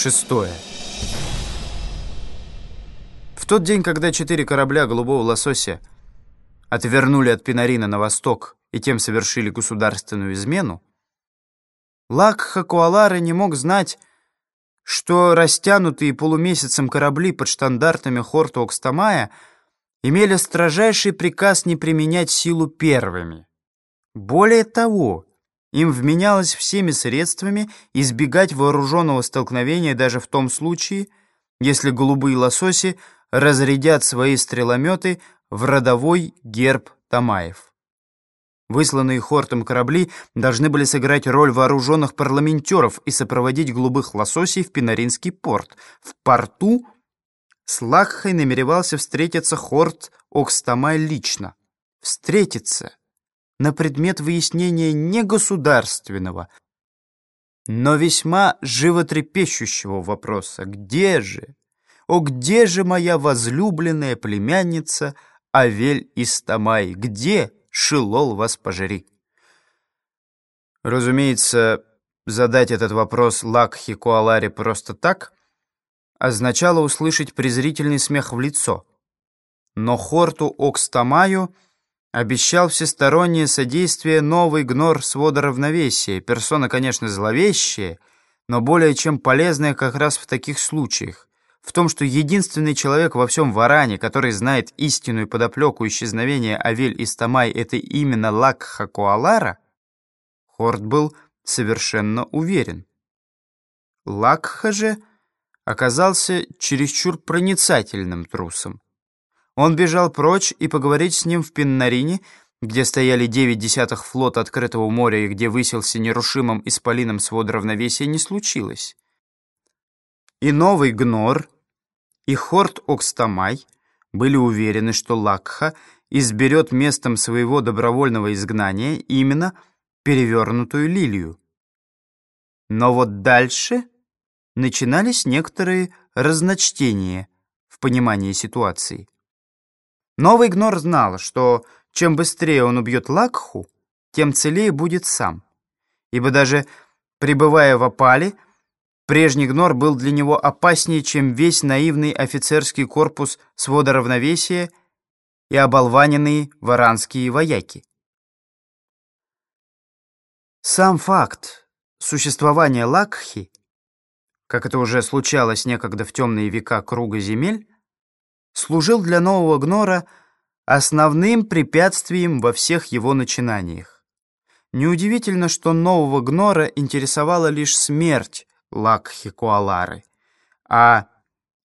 Шестое. В тот день, когда четыре корабля «Голубого лосося» отвернули от Пинарина на восток и тем совершили государственную измену, Лакха Куалары не мог знать, что растянутые полумесяцем корабли под штандартами Хорту Окстамая имели строжайший приказ не применять силу первыми. Более того, им вменялось всеми средствами избегать вооруженного столкновения даже в том случае, если голубые лососи разрядят свои стрелометы в родовой герб Тамаев. Высланные Хортом корабли должны были сыграть роль вооруженных парламентеров и сопроводить голубых лососей в Пинаринский порт. В порту с Лакхой намеревался встретиться Хорт Окстамай лично. Встретиться на предмет выяснения не государственного, но весьма животрепещущего вопроса. Где же, о, где же моя возлюбленная племянница Авель Истамай? Где, Шилол, вас пожери? Разумеется, задать этот вопрос Лакхи Куаларе просто так означало услышать презрительный смех в лицо. Но Хорту Окстамаю — Обещал всестороннее содействие новый гнор свода равновесия. Персона, конечно, зловещая, но более чем полезная как раз в таких случаях. В том, что единственный человек во всем Варане, который знает истинную подоплеку исчезновения Авель и Стамай, это именно Лакха Куалара, Хорд был совершенно уверен. Лакха же оказался чересчур проницательным трусом. Он бежал прочь, и поговорить с ним в Пиннарине, где стояли девять десятых флот открытого моря и где высился нерушимым исполином свод равновесия, не случилось. И новый Гнор, и Хорт Окстамай были уверены, что Лакха изберет местом своего добровольного изгнания именно перевернутую лилию. Но вот дальше начинались некоторые разночтения в понимании ситуации. Новый Гнор знал, что чем быстрее он убьет Лакху, тем целее будет сам. Ибо даже пребывая в опале, прежний Гнор был для него опаснее, чем весь наивный офицерский корпус свода равновесия и оболваненные варанские вояки. Сам факт существования Лакхи, как это уже случалось некогда в темные века круга земель, служил для нового Гнора основным препятствием во всех его начинаниях. Неудивительно, что нового Гнора интересовала лишь смерть Лакхи-Куалары, а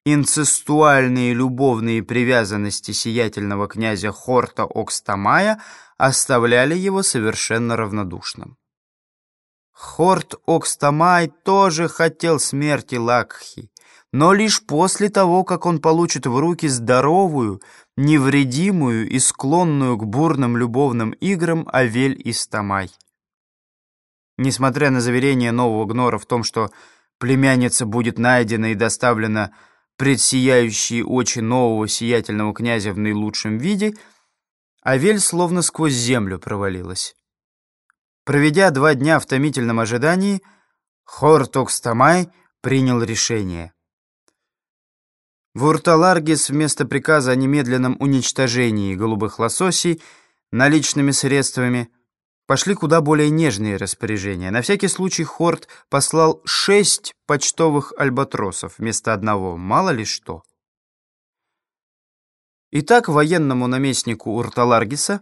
инцестуальные любовные привязанности сиятельного князя Хорта Окстамая оставляли его совершенно равнодушным. Хорт Окстамай тоже хотел смерти Лакхи, но лишь после того, как он получит в руки здоровую, невредимую и склонную к бурным любовным играм Авель Истамай. Несмотря на заверение нового Гнора в том, что племянница будет найдена и доставлена пред сияющие очи нового сиятельного князя в наилучшем виде, Авель словно сквозь землю провалилась. Проведя два дня в томительном ожидании, Хортокстамай принял решение — в Урталаргис вместо приказа о немедленном уничтожении голубых лососей наличными средствами пошли куда более нежные распоряжения. На всякий случай Хорт послал шесть почтовых альбатросов вместо одного, мало ли что. Итак, военному наместнику Урталаргиса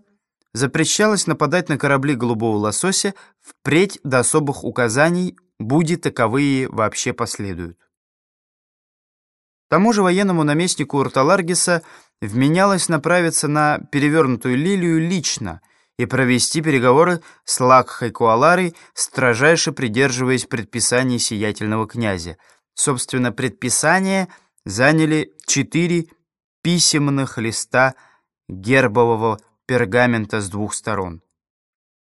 запрещалось нападать на корабли голубого лосося впредь до особых указаний, будет таковые вообще последуют. Тому же военному наместнику Урталаргиса вменялось направиться на перевернутую лилию лично и провести переговоры с Лакхой Куаларой, строжайше придерживаясь предписаний сиятельного князя. Собственно, предписания заняли четыре писемных листа гербового пергамента с двух сторон.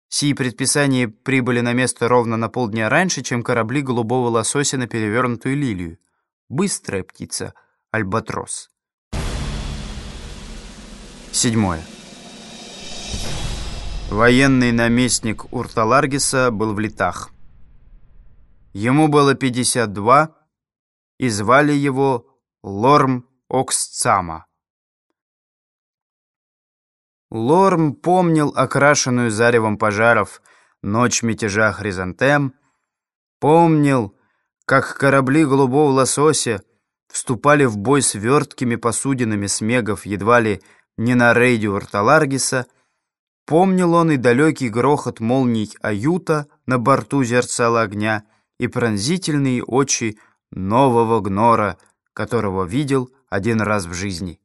Сии предписания прибыли на место ровно на полдня раньше, чем корабли голубого лосося на перевернутую лилию. Быстрая птица, альбатрос. Седьмое. Военный наместник Урталаргиса был в летах. Ему было 52, и звали его Лорм Оксцама. Лорм помнил окрашенную заревом пожаров ночь мятежа Хризантем, помнил, как корабли голубого лосося вступали в бой с верткими посудинами смегов едва ли не на рейде Урталаргиса, помнил он и далекий грохот молний Аюта на борту зерцала огня и пронзительные очи нового гнора, которого видел один раз в жизни.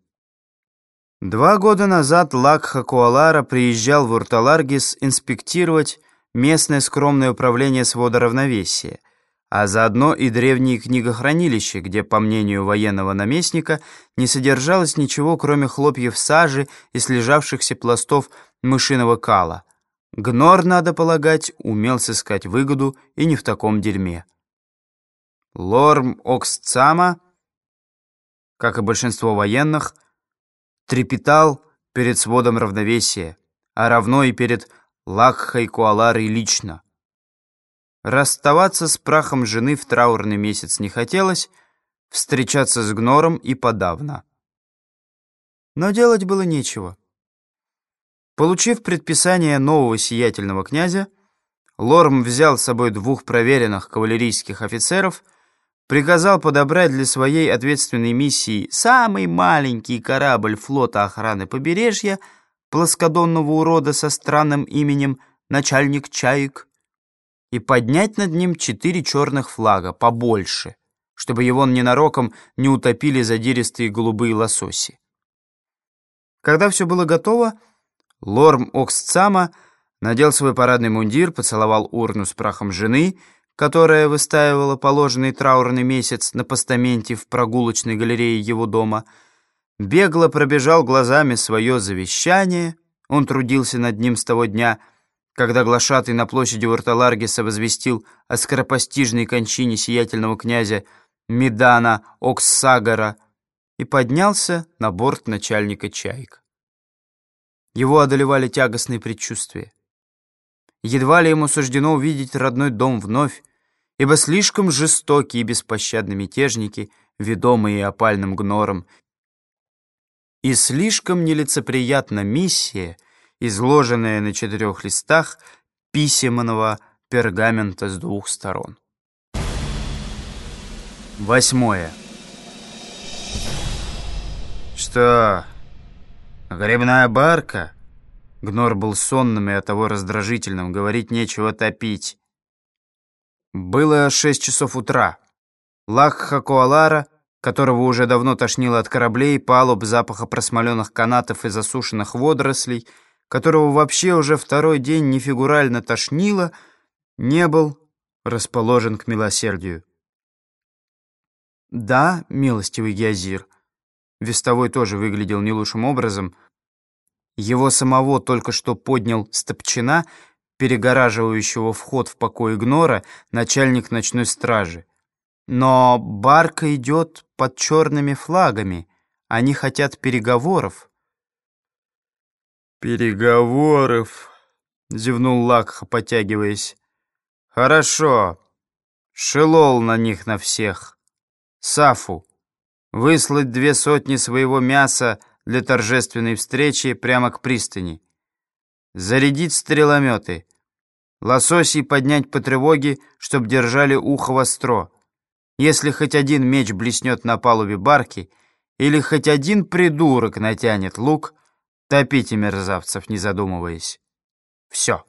Два года назад Лакха Куалара приезжал в Урталаргис инспектировать местное скромное управление свода равновесия, а заодно и древние книгохранилища, где, по мнению военного наместника, не содержалось ничего, кроме хлопьев сажи и слежавшихся пластов мышиного кала. Гнор, надо полагать, умел сыскать выгоду и не в таком дерьме. Лорм Оксцама, как и большинство военных, трепетал перед сводом равновесия, а равно и перед Лакхой Куаларой лично. Расставаться с прахом жены в траурный месяц не хотелось, встречаться с Гнором и подавно. Но делать было нечего. Получив предписание нового сиятельного князя, Лорм взял с собой двух проверенных кавалерийских офицеров — приказал подобрать для своей ответственной миссии самый маленький корабль флота охраны побережья, плоскодонного урода со странным именем «Начальник Чаек», и поднять над ним четыре черных флага, побольше, чтобы его ненароком не утопили задиристые голубые лососи. Когда все было готово, Лорм Оксцама надел свой парадный мундир, поцеловал урну с прахом жены — которая выстаивала положенный траурный месяц на постаменте в прогулочной галерее его дома, бегло пробежал глазами свое завещание, он трудился над ним с того дня, когда глашатый на площади Уэрталаргиса возвестил о скоропостижной кончине сиятельного князя Медана Оксагара и поднялся на борт начальника Чайк. Его одолевали тягостные предчувствия. Едва ли ему суждено увидеть родной дом вновь, ибо слишком жестокие и беспощадны мятежники, ведомые опальным гнором, и слишком нелицеприятна миссия, изложенная на четырех листах писемного пергамента с двух сторон. Восьмое. «Что, грибная барка?» Гнор был сонным и оттого раздражительным, говорить нечего топить. Было шесть часов утра. Лакха Коалара, которого уже давно тошнило от кораблей, палуб, запаха просмоленных канатов и засушенных водорослей, которого вообще уже второй день нефигурально тошнило, не был расположен к милосердию. Да, милостивый Геозир, Вестовой тоже выглядел не лучшим образом. Его самого только что поднял Стопчина — перегораживающего вход в покой Игнора, начальник ночной стражи. Но барка идет под черными флагами. Они хотят переговоров. «Переговоров», — зевнул Лакха, потягиваясь. «Хорошо. Шелол на них на всех. Сафу, выслать две сотни своего мяса для торжественной встречи прямо к пристани зарядить стрелометы, лососей поднять по тревоге, чтоб держали ухо востро. Если хоть один меч блеснет на палубе барки, или хоть один придурок натянет лук, топите мерзавцев, не задумываясь. Все.